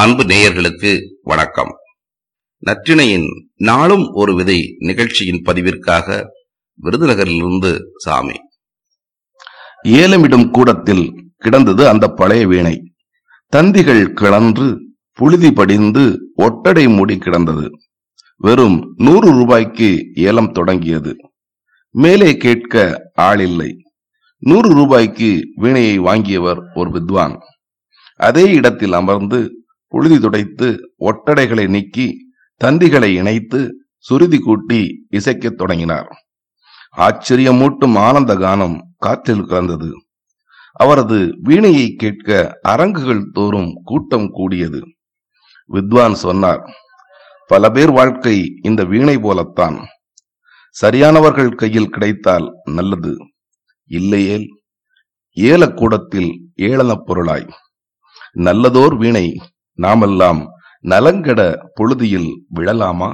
அன்பு நேயர்களுக்கு வணக்கம். நற்றிணையின் நாளும் ஒரு விதை நிகழ்ச்சியின் பதிவிற்காக விருதுநகரிலிருந்து சாமி. ஏலமிடும் கூடத்தில் கிடந்தது அந்த பழைய வீணை. தந்திகள் கிளன்று புழுதி படிந்து ஒட்டடை மூடி கிடந்தது. வெறும் நூறு ரூபாய்க்கு ஏலம் தொடங்கியது. மேலே கேட்க ஆளில்லை. நூறு ரூபாய்க்கு வீணையை வாங்கியவர் ஒரு வித்வான். அதே இடத்தில் அமர்ந்து புழுதி துடைத்து ஒட்டடைகளை நீக்கி தந்திகளை இணைத்து சுருதி கூட்டி இசைக்கத் தொடங்கினார். ஆச்சரியமூட்டும் ஆனந்த கானம் காற்றில் கலந்தது. அவரது வீணையை கேட்க அரங்குகள் தோறும் கூட்டம் கூடியது. வித்வான் சொன்னார் பல பேர் வாழ்க்கை இந்த வீணை போலத்தான். சரியானவர்கள் கையில் கிடைத்தால் நல்லது. இல்லையேல் ஏலக்கூடத்தில் ஏளனப் பொருளாய். நல்லதோர் வீணை நாமெல்லாம் நலங்கட பொழுதியில் விழலாமா?